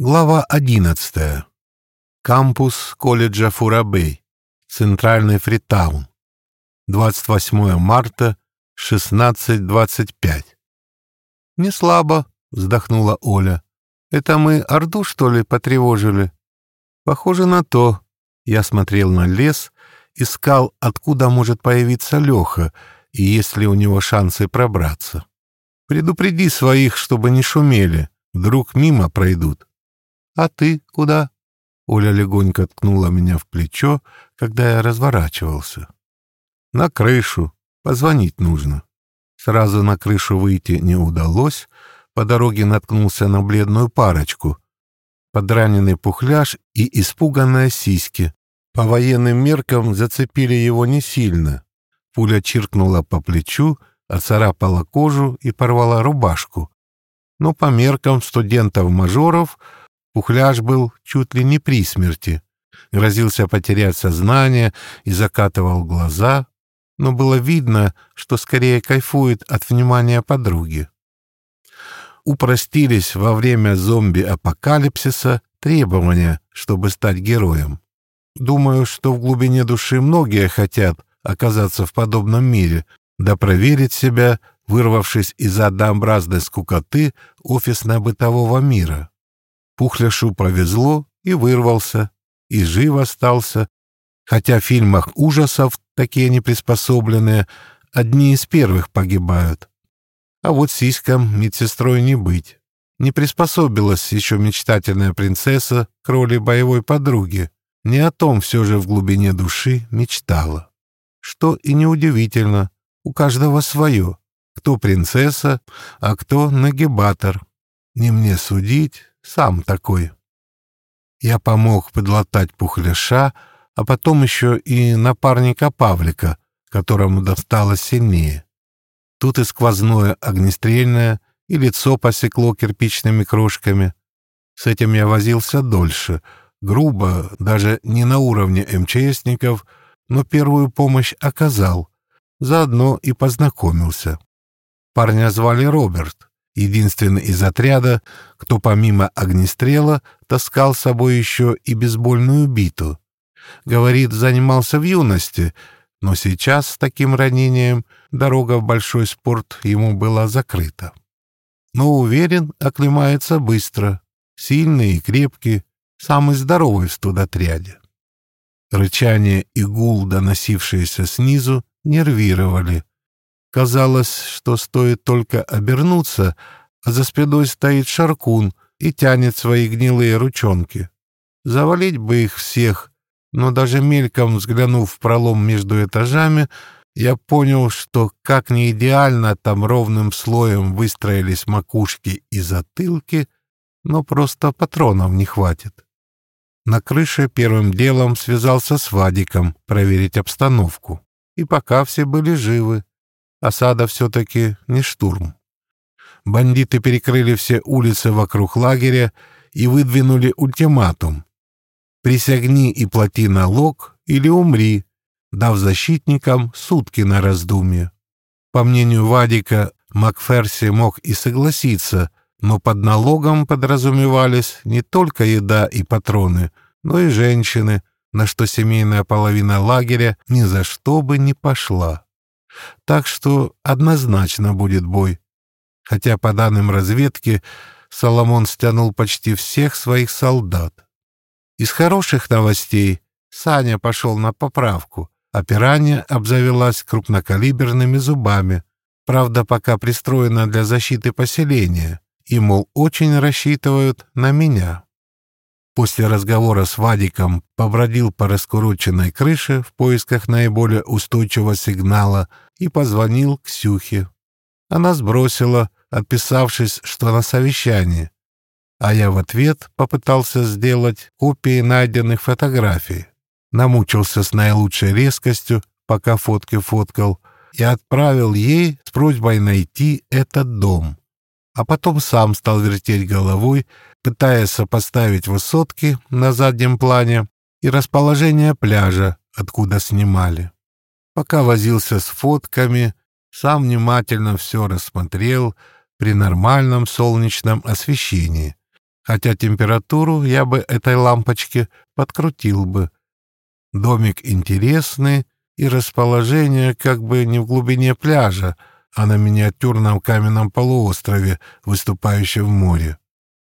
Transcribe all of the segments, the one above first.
Глава 11. Кампус колледжа Фурабей. Центральный Фритаун. 28 марта, 16.25. «Не слабо», — вздохнула Оля. «Это мы Орду, что ли, потревожили?» «Похоже на то». Я смотрел на лес, искал, откуда может появиться Леха, и есть ли у него шансы пробраться. «Предупреди своих, чтобы не шумели, вдруг мимо пройдут». «А ты куда?» Оля легонько ткнула меня в плечо, когда я разворачивался. «На крышу. Позвонить нужно». Сразу на крышу выйти не удалось, по дороге наткнулся на бледную парочку. Подраненный пухляж и испуганная сиськи. По военным меркам зацепили его не сильно. Пуля чиркнула по плечу, оцарапала кожу и порвала рубашку. Но по меркам студентов-мажоров — Пухляж был чуть ли не при смерти, грозился потерять сознание и закатывал глаза, но было видно, что скорее кайфует от внимания подруги. Упростились во время зомби-апокалипсиса требования, чтобы стать героем. Думаю, что в глубине души многие хотят оказаться в подобном мире, да проверить себя, вырвавшись из однообразной скукоты офисно-бытового мира. Пухляшу повезло и вырвался, и жив остался, хотя в фильмах ужасов такие неприспособленные одни из первых погибают. А вот сиськам медсестрой не быть. Не приспособилась еще мечтательная принцесса к роли боевой подруги. Не о том все же в глубине души мечтала. Что и неудивительно, у каждого свое. Кто принцесса, а кто нагибатор. Не мне судить, сам такой. Я помог подлатать пухляша, а потом еще и напарника Павлика, которому досталось сильнее. Тут и сквозное огнестрельное, и лицо посекло кирпичными крошками. С этим я возился дольше, грубо, даже не на уровне МЧСников, но первую помощь оказал, заодно и познакомился. Парня звали Роберт единственный из отряда, кто помимо огнестрела таскал с собой еще и бейсбольную биту. Говорит, занимался в юности, но сейчас с таким ранением дорога в большой спорт ему была закрыта. Но уверен, оклемается быстро, сильный и крепкий, самый здоровый в студотряде. Рычание и гул, доносившиеся снизу, нервировали. Казалось, что стоит только обернуться, а за спиной стоит шаркун и тянет свои гнилые ручонки. Завалить бы их всех, но даже мельком взглянув в пролом между этажами, я понял, что как не идеально там ровным слоем выстроились макушки и затылки, но просто патронов не хватит. На крыше первым делом связался с Вадиком проверить обстановку. И пока все были живы, Осада все-таки не штурм. Бандиты перекрыли все улицы вокруг лагеря и выдвинули ультиматум. «Присягни и плати налог или умри», дав защитникам сутки на раздумье. По мнению Вадика, Макферси мог и согласиться, но под налогом подразумевались не только еда и патроны, но и женщины, на что семейная половина лагеря ни за что бы не пошла. Так что однозначно будет бой. Хотя, по данным разведки, Соломон стянул почти всех своих солдат. Из хороших новостей Саня пошел на поправку, а пиранья обзавелась крупнокалиберными зубами, правда, пока пристроена для защиты поселения, и, мол, очень рассчитывают на меня после разговора с Вадиком побродил по раскуроченной крыше в поисках наиболее устойчивого сигнала и позвонил Ксюхе. Она сбросила, отписавшись, что на совещании, а я в ответ попытался сделать копии найденных фотографий. Намучился с наилучшей резкостью, пока фотки фоткал, и отправил ей с просьбой найти этот дом а потом сам стал вертеть головой, пытаясь сопоставить высотки на заднем плане и расположение пляжа, откуда снимали. Пока возился с фотками, сам внимательно все рассмотрел при нормальном солнечном освещении, хотя температуру я бы этой лампочки подкрутил бы. Домик интересный, и расположение как бы не в глубине пляжа, а на миниатюрном каменном полуострове, выступающем в море.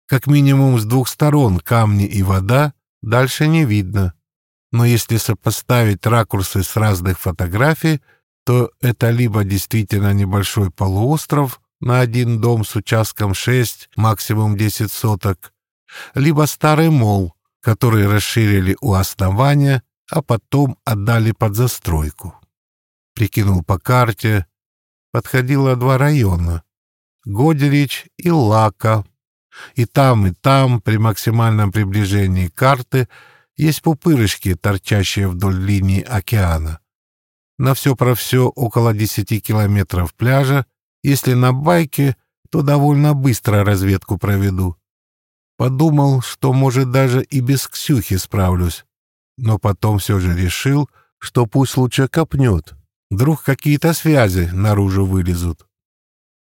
Как минимум с двух сторон камни и вода, дальше не видно. Но если сопоставить ракурсы с разных фотографий, то это либо действительно небольшой полуостров на один дом с участком 6, максимум 10 соток, либо старый мол, который расширили у основания, а потом отдали под застройку. Прикинул по карте, подходило два района — Годерич и Лака. И там, и там, при максимальном приближении карты, есть пупырышки, торчащие вдоль линии океана. На все про все около десяти километров пляжа. Если на байке, то довольно быстро разведку проведу. Подумал, что, может, даже и без Ксюхи справлюсь. Но потом все же решил, что пусть лучше копнет. Вдруг какие-то связи наружу вылезут.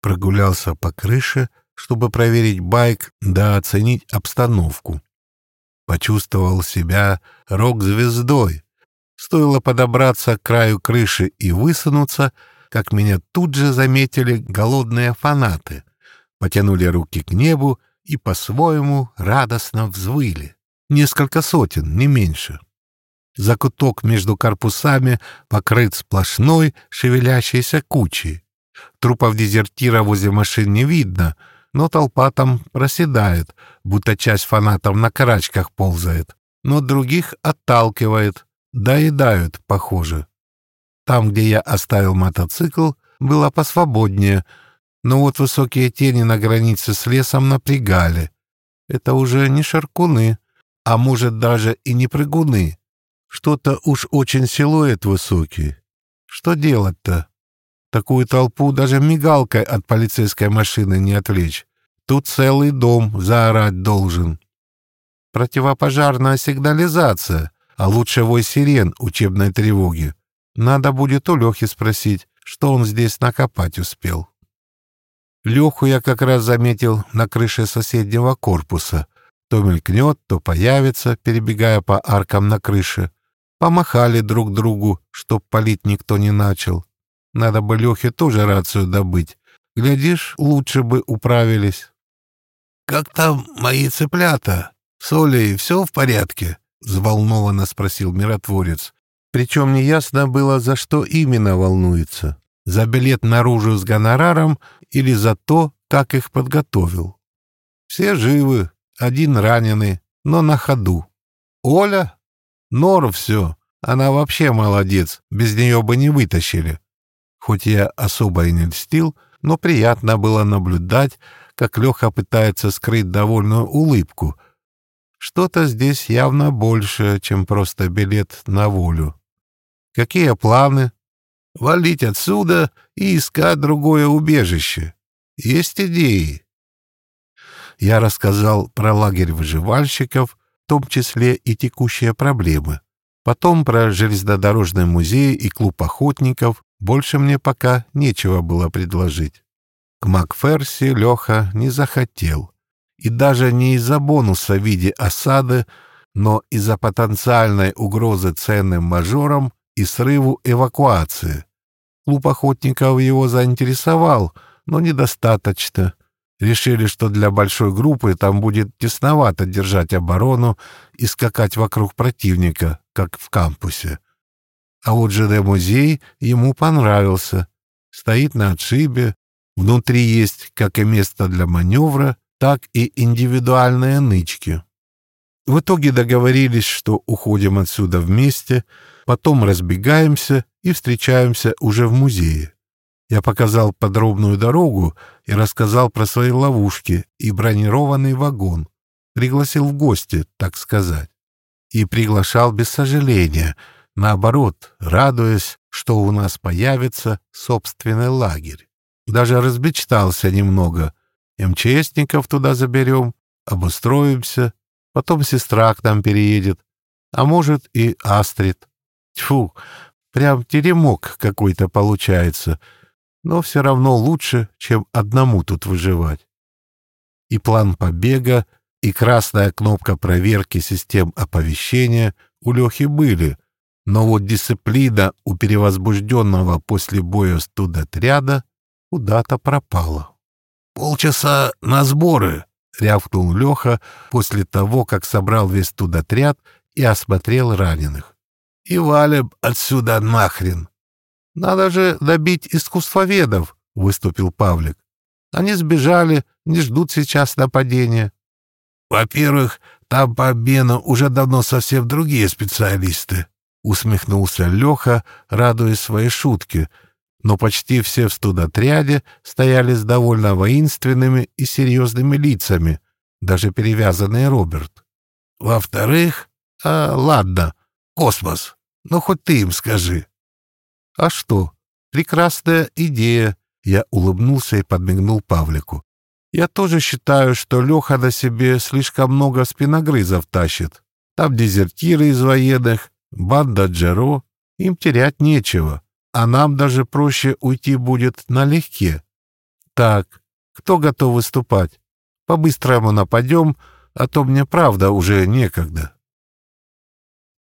Прогулялся по крыше, чтобы проверить байк да оценить обстановку. Почувствовал себя рок-звездой. Стоило подобраться к краю крыши и высунуться, как меня тут же заметили голодные фанаты. Потянули руки к небу и по-своему радостно взвыли. Несколько сотен, не меньше. Закуток между корпусами покрыт сплошной шевелящейся кучей. Трупов дезертира возле машин не видно, но толпа там проседает, будто часть фанатов на карачках ползает, но других отталкивает, доедают, похоже. Там, где я оставил мотоцикл, было посвободнее — но вот высокие тени на границе с лесом напрягали. Это уже не шаркуны, а может даже и не прыгуны. Что-то уж очень силуэт высокий. Что делать-то? Такую толпу даже мигалкой от полицейской машины не отвлечь. Тут целый дом заорать должен. Противопожарная сигнализация, а лучше вой сирен учебной тревоги. Надо будет у Лехи спросить, что он здесь накопать успел. Леху я как раз заметил на крыше соседнего корпуса. То мелькнет, то появится, перебегая по аркам на крыше. Помахали друг другу, чтоб палить никто не начал. Надо бы Лехе тоже рацию добыть. Глядишь, лучше бы управились. — Как там мои цыплята? С Олей все в порядке? — взволнованно спросил миротворец. Причем неясно было, за что именно волнуется. За билет наружу с гонораром или за то, как их подготовил. Все живы, один раненый, но на ходу. Оля? Нор все. Она вообще молодец, без нее бы не вытащили. Хоть я особо и не льстил, но приятно было наблюдать, как Леха пытается скрыть довольную улыбку. Что-то здесь явно больше, чем просто билет на волю. Какие планы? Валить отсюда и искать другое убежище. Есть идеи. Я рассказал про лагерь выживальщиков, том числе и текущие проблемы. Потом про железнодорожный музей и клуб охотников. Больше мне пока нечего было предложить. К Макферси Леха не захотел. И даже не из-за бонуса в виде осады, но из-за потенциальной угрозы ценным мажорам и срыву эвакуации. Клуб охотников его заинтересовал, но недостаточно. Решили, что для большой группы там будет тесновато держать оборону и скакать вокруг противника, как в кампусе. А вот ЖД-музей ему понравился. Стоит на отшибе, внутри есть как и место для маневра, так и индивидуальные нычки. В итоге договорились, что уходим отсюда вместе — Потом разбегаемся и встречаемся уже в музее. Я показал подробную дорогу и рассказал про свои ловушки и бронированный вагон. Пригласил в гости, так сказать. И приглашал без сожаления, наоборот, радуясь, что у нас появится собственный лагерь. Даже размечтался немного. МЧСников туда заберем, обустроимся, потом сестра к нам переедет, а может и Астрид. Тьфу, прям теремок какой-то получается, но все равно лучше, чем одному тут выживать. И план побега и красная кнопка проверки систем оповещения у Лехи были, но вот дисциплина у перевозбужденного после боя студотряда куда-то пропала. «Полчаса на сборы!» — рявкнул Леха после того, как собрал весь студотряд и осмотрел раненых. «И валим отсюда нахрен!» «Надо же добить искусствоведов!» — выступил Павлик. «Они сбежали, не ждут сейчас нападения». «Во-первых, там по обмену уже давно совсем другие специалисты», — усмехнулся Леха, радуясь своей шутке, но почти все в студотряде стояли с довольно воинственными и серьезными лицами, даже перевязанный Роберт. «Во-вторых, а, ладно, космос, ну хоть ты им скажи». «А что? Прекрасная идея!» Я улыбнулся и подмигнул Павлику. «Я тоже считаю, что Леха на себе слишком много спиногрызов тащит. Там дезертиры из военных, банда Джеро, им терять нечего, а нам даже проще уйти будет налегке. Так, кто готов выступать? По-быстрому нападем, а то мне правда уже некогда.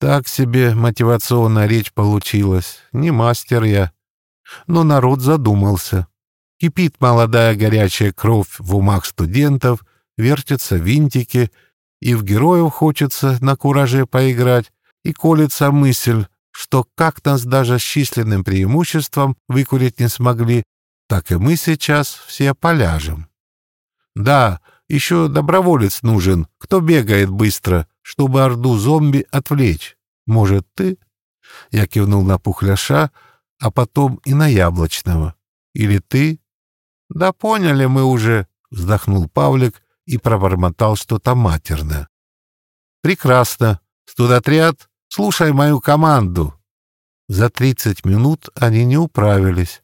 Так себе мотивационная речь получилась, не мастер я. Но народ задумался. Кипит молодая горячая кровь в умах студентов, вертятся винтики, и в героев хочется на кураже поиграть, и колется мысль, что как нас даже с численным преимуществом выкурить не смогли, так и мы сейчас все поляжем. Да, еще доброволец нужен, кто бегает быстро, чтобы орду зомби отвлечь. Может, ты? Я кивнул на пухляша, а потом и на яблочного. Или ты? Да поняли мы уже, вздохнул Павлик и пробормотал что-то матерное. Прекрасно. Студотряд Слушай мою команду!» За тридцать минут они не управились.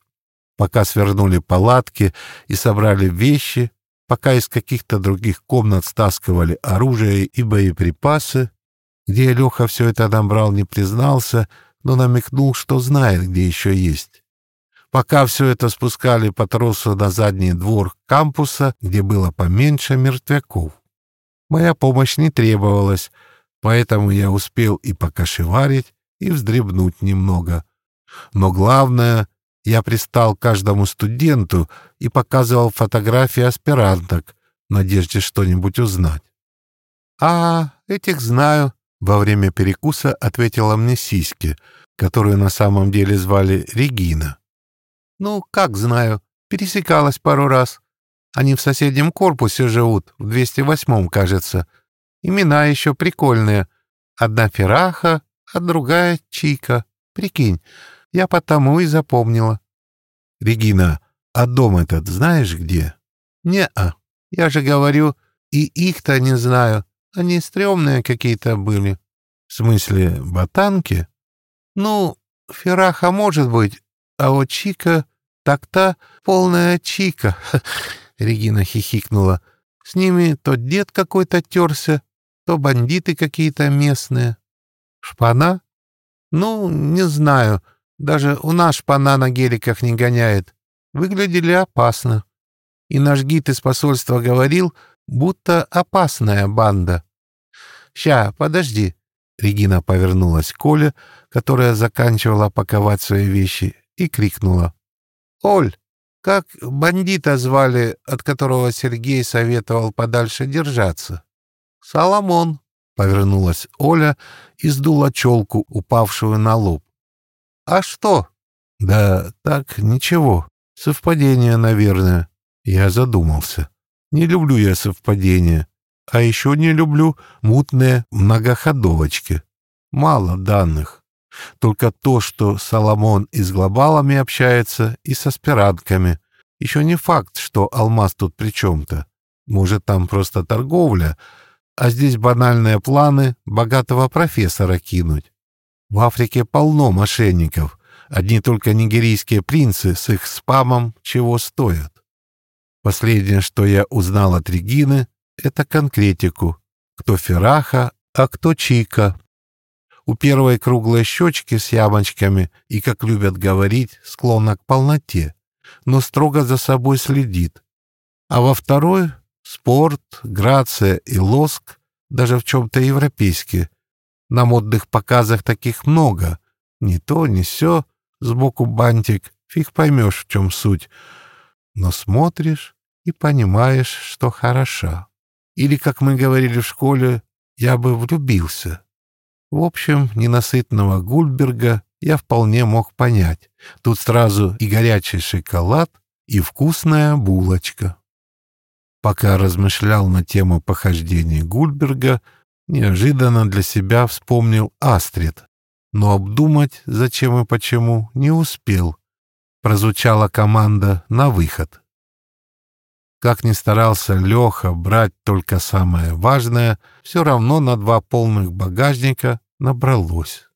Пока свернули палатки и собрали вещи, пока из каких-то других комнат стаскивали оружие и боеприпасы, где Леха все это набрал, не признался, но намекнул, что знает, где еще есть. Пока все это спускали по тросу на задний двор кампуса, где было поменьше мертвяков. Моя помощь не требовалась, поэтому я успел и покашеварить, и вздребнуть немного. Но главное, я пристал каждому студенту и показывал фотографии аспиранток в надежде что-нибудь узнать. «А, этих знаю», — во время перекуса ответила мне Сиськи, которую на самом деле звали Регина. «Ну, как знаю, пересекалась пару раз. Они в соседнем корпусе живут, в 208-м, кажется. Имена еще прикольные. Одна Фераха, а другая Чика. Прикинь, я потому и запомнила. Регина, а дом этот знаешь где? Не-а. Я же говорю, и их-то не знаю. Они стрёмные какие-то были. В смысле, ботанки? Ну, Фераха может быть, а вот Чика, так-то полная Чика. Регина хихикнула. С ними то дед какой-то терся, то бандиты какие-то местные. Шпана? Ну, не знаю. Даже у нас шпана на геликах не гоняет. Выглядели опасно. И наш гид из посольства говорил, будто опасная банда. «Ща, подожди». Регина повернулась к Коле, которая заканчивала паковать свои вещи, и крикнула. «Оль, как бандита звали, от которого Сергей советовал подальше держаться?» «Соломон», — повернулась Оля и сдула челку, упавшую на лоб. «А что?» «Да так, ничего. Совпадение, наверное». Я задумался. Не люблю я совпадения. А еще не люблю мутные многоходовочки. Мало данных. Только то, что Соломон и с глобалами общается, и со аспирантками. Еще не факт, что алмаз тут при чем-то. Может, там просто торговля, а здесь банальные планы богатого профессора кинуть. В Африке полно мошенников, одни только нигерийские принцы с их спамом чего стоят. Последнее, что я узнал от Регины, это конкретику. Кто Фераха, а кто Чика. У первой круглые щечки с ямочками и, как любят говорить, склонна к полноте, но строго за собой следит. А во второй Спорт, грация и лоск, даже в чем-то европейские. На модных показах таких много. Ни то, ни сё, сбоку бантик, фиг поймешь, в чем суть. Но смотришь и понимаешь, что хороша. Или, как мы говорили в школе, я бы влюбился. В общем, ненасытного Гульберга я вполне мог понять. Тут сразу и горячий шоколад, и вкусная булочка. Пока размышлял на тему похождений Гульберга, неожиданно для себя вспомнил Астрид, но обдумать, зачем и почему, не успел. Прозвучала команда на выход. Как ни старался Леха брать только самое важное, все равно на два полных багажника набралось.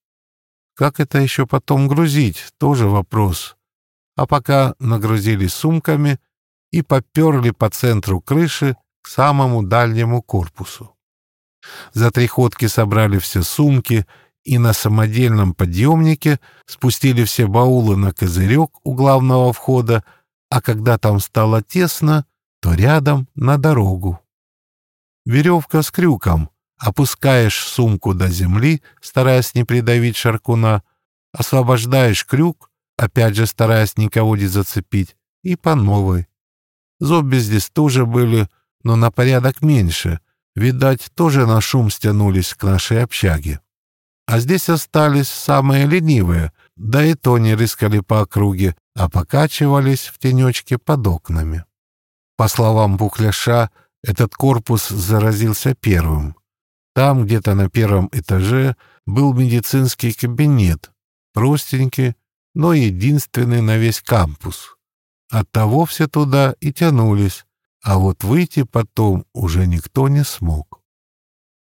Как это еще потом грузить, тоже вопрос. А пока нагрузили сумками и поперли по центру крыши к самому дальнему корпусу. За три ходки собрали все сумки и на самодельном подъемнике спустили все баулы на козырек у главного входа, а когда там стало тесно, то рядом на дорогу. Веревка с крюком. Опускаешь сумку до земли, стараясь не придавить шаркуна, освобождаешь крюк, опять же стараясь никого не зацепить, и по новой. Зомби здесь тоже были, но на порядок меньше. Видать, тоже на шум стянулись к нашей общаге. А здесь остались самые ленивые, да и то не рыскали по округе, а покачивались в тенечке под окнами. По словам Бухляша, этот корпус заразился первым. Там, где-то на первом этаже, был медицинский кабинет, простенький, но единственный на весь кампус. Оттого все туда и тянулись, а вот выйти потом уже никто не смог.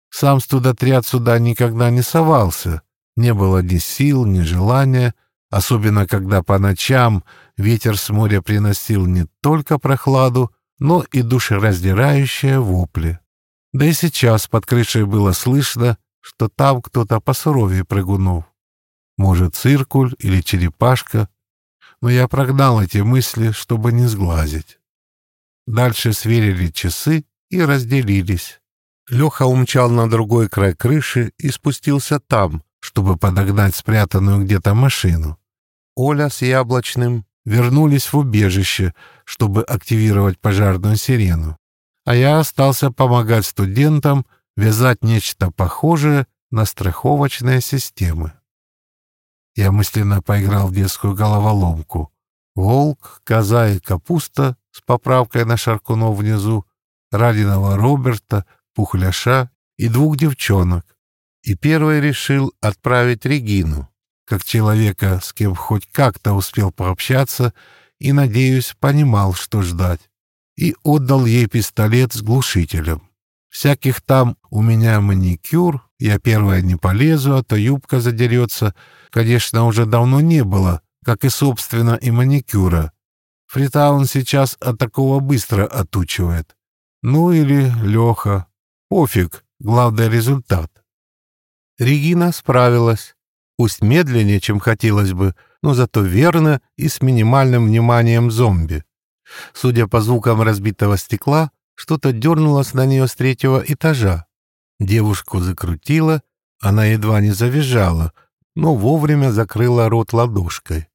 Сам студотряд сюда никогда не совался, не было ни сил, ни желания, особенно когда по ночам ветер с моря приносил не только прохладу, но и душераздирающие вопли. Да и сейчас под крышей было слышно, что там кто-то посуровее прыгунов. Может, циркуль или черепашка, но я прогнал эти мысли, чтобы не сглазить. Дальше сверили часы и разделились. Леха умчал на другой край крыши и спустился там, чтобы подогнать спрятанную где-то машину. Оля с Яблочным вернулись в убежище, чтобы активировать пожарную сирену. А я остался помогать студентам вязать нечто похожее на страховочные системы. Я мысленно поиграл в детскую головоломку. Волк, коза и капуста с поправкой на Шаркунов внизу, раненого Роберта, Пухляша и двух девчонок. И первый решил отправить Регину как человека, с кем хоть как-то успел пообщаться и, надеюсь, понимал, что ждать, и отдал ей пистолет с глушителем. Всяких там у меня маникюр, я первая не полезу, а то юбка задерется, конечно, уже давно не было, как и, собственно, и маникюра. Фритаун сейчас от такого быстро отучивает. Ну или Леха. Пофиг, главный результат. Регина справилась. Пусть медленнее, чем хотелось бы, но зато верно и с минимальным вниманием зомби. Судя по звукам разбитого стекла, что-то дернулось на нее с третьего этажа. Девушку закрутило, она едва не завизжала, но вовремя закрыла рот ладошкой.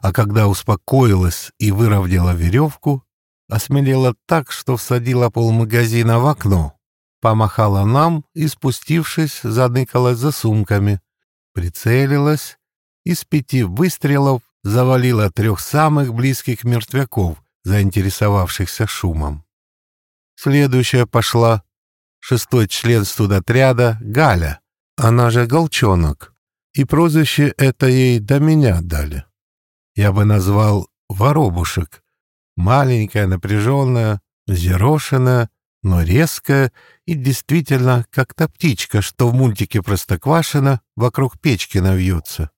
А когда успокоилась и выровняла веревку, осмелела так, что всадила полмагазина в окно, помахала нам и, спустившись, заныкалась за сумками, прицелилась и с пяти выстрелов завалила трех самых близких мертвяков, заинтересовавшихся шумом. Следующая пошла шестой член студотряда Галя, она же Голчонок, и прозвище это ей до меня дали. Я бы назвал Воробушек, маленькая, напряженная, зерошенная, но резкая и действительно как-то птичка, что в мультике Простоквашино вокруг печки навьется.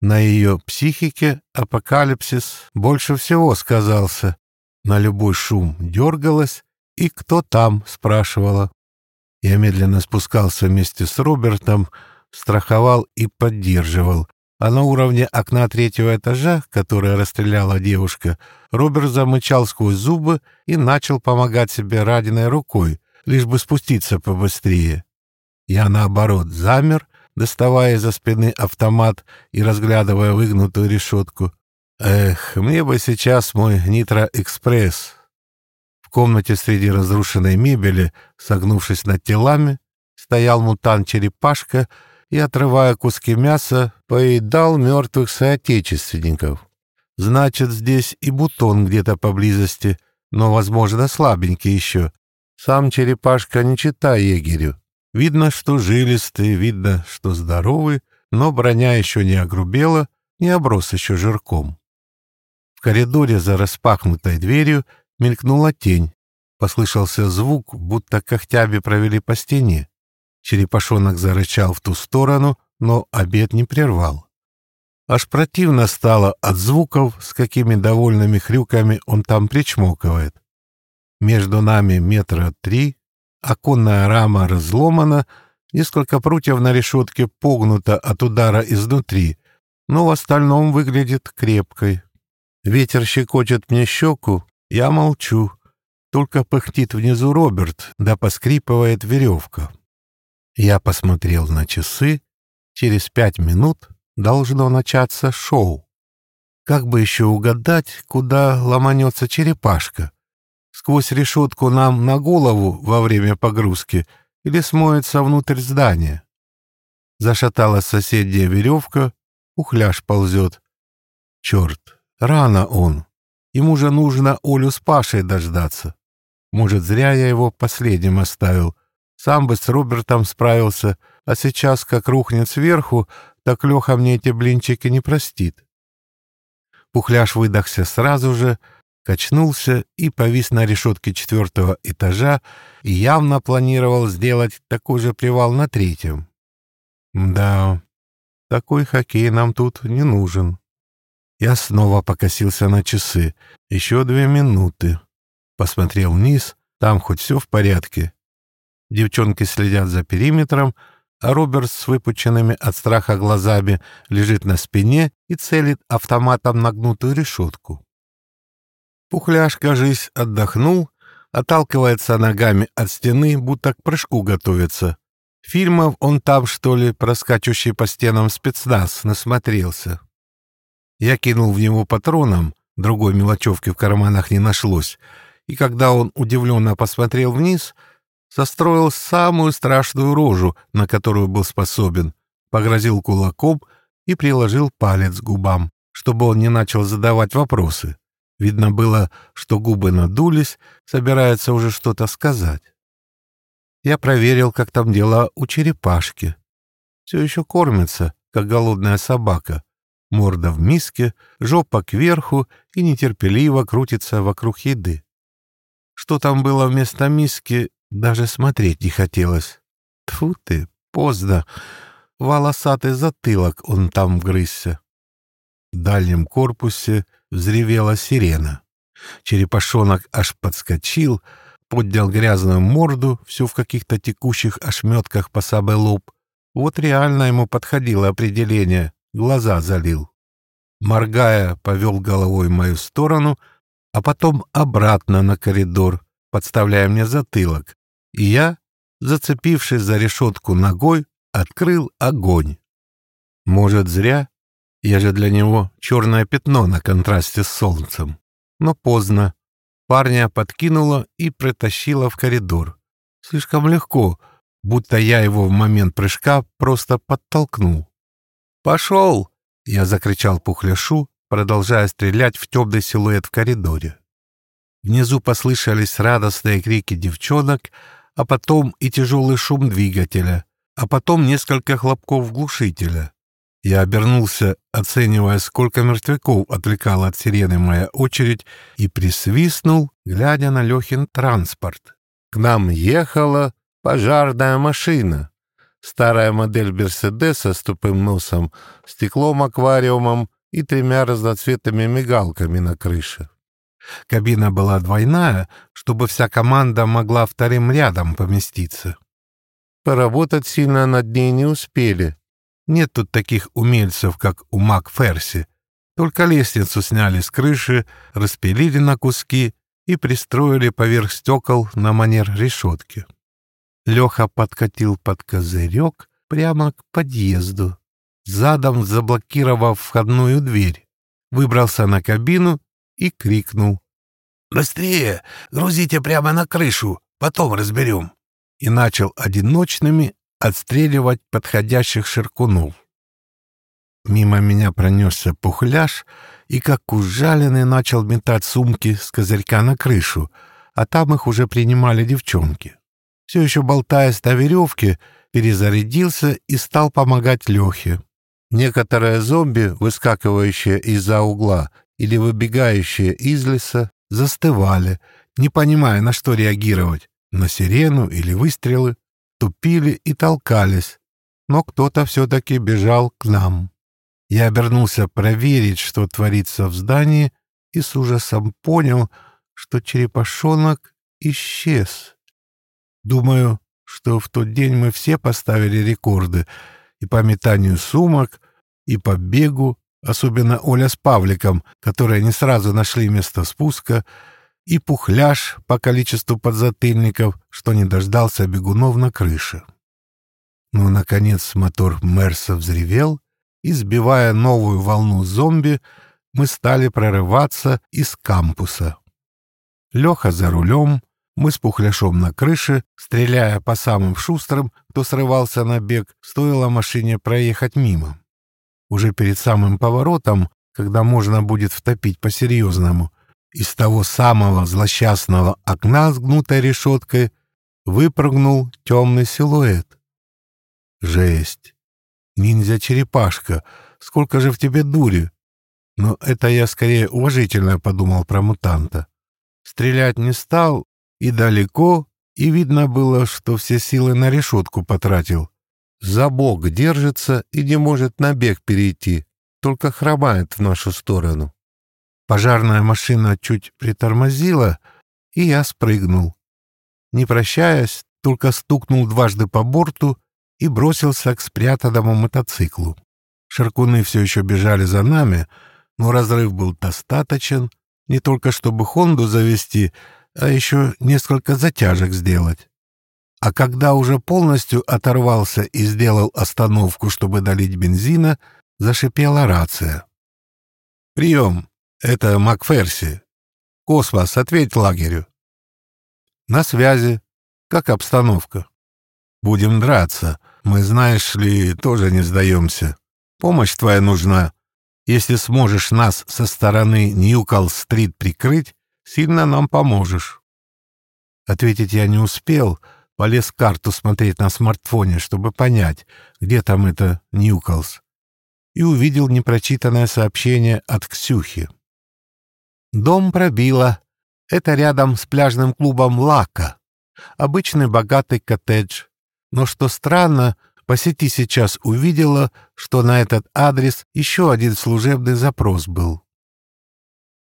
На ее психике апокалипсис больше всего сказался. На любой шум дергалась, и кто там, спрашивала. Я медленно спускался вместе с Робертом, страховал и поддерживал, а на уровне окна третьего этажа, которое расстреляла девушка, Роберт замычал сквозь зубы и начал помогать себе раненой рукой, лишь бы спуститься побыстрее. Я, наоборот, замер, доставая из-за спины автомат и разглядывая выгнутую решетку. Эх, мне бы сейчас мой Нитро-экспресс. В комнате среди разрушенной мебели, согнувшись над телами, стоял мутант-черепашка и, отрывая куски мяса, поедал мертвых соотечественников. Значит, здесь и бутон где-то поблизости, но, возможно, слабенький еще. Сам черепашка не читай егерю. Видно, что жилистый, видно, что здоровый, но броня еще не огрубела, не оброс еще жирком. В коридоре за распахнутой дверью мелькнула тень. Послышался звук, будто когтями провели по стене. Черепашонок зарычал в ту сторону, но обед не прервал. Аж противно стало от звуков, с какими довольными хрюками он там причмокивает. Между нами метра три, оконная рама разломана, несколько прутьев на решетке погнуто от удара изнутри, но в остальном выглядит крепкой. Ветер щекочет мне щеку, я молчу. Только пыхтит внизу Роберт, да поскрипывает веревка. Я посмотрел на часы. Через пять минут должно начаться шоу. Как бы еще угадать, куда ломанется черепашка? Сквозь решетку нам на голову во время погрузки или смоется внутрь здания? Зашаталась соседняя веревка, ухляж ползет. Черт, рано он. Ему же нужно Олю с Пашей дождаться. Может, зря я его последним оставил — сам бы с Робертом справился, а сейчас, как рухнет сверху, так Леха мне эти блинчики не простит. Пухляш выдохся сразу же, качнулся и повис на решетке четвертого этажа и явно планировал сделать такой же привал на третьем. Да, такой хоккей нам тут не нужен. Я снова покосился на часы. Еще две минуты. Посмотрел вниз, там хоть все в порядке. Девчонки следят за периметром, а Роберт с выпученными от страха глазами лежит на спине и целит автоматом на гнутую решетку. Пухляш, кажись, отдохнул, отталкивается ногами от стены, будто к прыжку готовится. Фильмов он там, что ли, проскачущий по стенам спецназ, насмотрелся. Я кинул в него патроном, другой мелочевки в карманах не нашлось, и когда он удивленно посмотрел вниз — состроил самую страшную рожу, на которую был способен, погрозил кулаком и приложил палец к губам, чтобы он не начал задавать вопросы. Видно было, что губы надулись, собирается уже что-то сказать. Я проверил, как там дела у черепашки. Все еще кормится, как голодная собака. Морда в миске, жопа кверху и нетерпеливо крутится вокруг еды. Что там было вместо миски, даже смотреть не хотелось. Тфу ты, поздно. Волосатый затылок он там грызся. В дальнем корпусе взревела сирена. Черепашонок аж подскочил, поднял грязную морду, всю в каких-то текущих ошметках по самый лоб. Вот реально ему подходило определение, глаза залил. Моргая, повел головой в мою сторону, а потом обратно на коридор, подставляя мне затылок, и я, зацепившись за решетку ногой, открыл огонь. Может, зря? Я же для него черное пятно на контрасте с солнцем. Но поздно. Парня подкинуло и притащило в коридор. Слишком легко, будто я его в момент прыжка просто подтолкнул. «Пошел!» — я закричал пухляшу, продолжая стрелять в темный силуэт в коридоре. Внизу послышались радостные крики девчонок, а потом и тяжелый шум двигателя, а потом несколько хлопков глушителя. Я обернулся, оценивая, сколько мертвяков отвлекала от сирены моя очередь, и присвистнул, глядя на Лехин транспорт. К нам ехала пожарная машина. Старая модель Мерседеса с тупым носом, стеклом-аквариумом и тремя разноцветными мигалками на крыше. Кабина была двойная, чтобы вся команда могла вторым рядом поместиться. Поработать сильно над ней не успели. Нет тут таких умельцев, как у Макферси. Только лестницу сняли с крыши, распилили на куски и пристроили поверх стекол на манер решетки. Леха подкатил под козырек прямо к подъезду, задом заблокировав входную дверь, выбрался на кабину и крикнул. «Быстрее! Грузите прямо на крышу, потом разберем!» И начал одиночными отстреливать подходящих ширкунов. Мимо меня пронесся пухляш и, как ужаленный, начал метать сумки с козырька на крышу, а там их уже принимали девчонки. Все еще болтаясь на веревке, перезарядился и стал помогать Лехе. Некоторые зомби, выскакивающие из-за угла или выбегающие из леса, застывали, не понимая, на что реагировать, на сирену или выстрелы, тупили и толкались, но кто-то все-таки бежал к нам. Я обернулся проверить, что творится в здании, и с ужасом понял, что черепашонок исчез. Думаю, что в тот день мы все поставили рекорды и по метанию сумок, и по бегу, особенно Оля с Павликом, которые не сразу нашли место спуска, и пухляж по количеству подзатыльников, что не дождался бегунов на крыше. Но, наконец, мотор Мерса взревел, и, сбивая новую волну зомби, мы стали прорываться из кампуса. Леха за рулем, мы с Пухляшом на крыше, стреляя по самым шустрым, кто срывался на бег, стоило машине проехать мимо. Уже перед самым поворотом, когда можно будет втопить по-серьезному, из того самого злосчастного окна с гнутой решеткой выпрыгнул темный силуэт. Жесть! Ниндзя-черепашка, сколько же в тебе дури! Но это я скорее уважительно подумал про мутанта. Стрелять не стал, и далеко, и видно было, что все силы на решетку потратил. За бок держится и не может на бег перейти, только хромает в нашу сторону. Пожарная машина чуть притормозила, и я спрыгнул. Не прощаясь, только стукнул дважды по борту и бросился к спрятанному мотоциклу. Шаркуны все еще бежали за нами, но разрыв был достаточен не только чтобы Хонду завести, а еще несколько затяжек сделать. А когда уже полностью оторвался и сделал остановку, чтобы долить бензина, зашипела рация. «Прием! Это Макферси. Космос, ответь лагерю». «На связи. Как обстановка?» Будем драться. Мы, знаешь ли, тоже не сдаемся. Помощь твоя нужна. Если сможешь нас со стороны Ньюкал-стрит прикрыть, сильно нам поможешь». Ответить я не успел, полез карту смотреть на смартфоне, чтобы понять, где там это Ньюкалс, и увидел непрочитанное сообщение от Ксюхи. «Дом пробило. Это рядом с пляжным клубом «Лака». Обычный богатый коттедж. Но что странно, по сети сейчас увидела, что на этот адрес еще один служебный запрос был.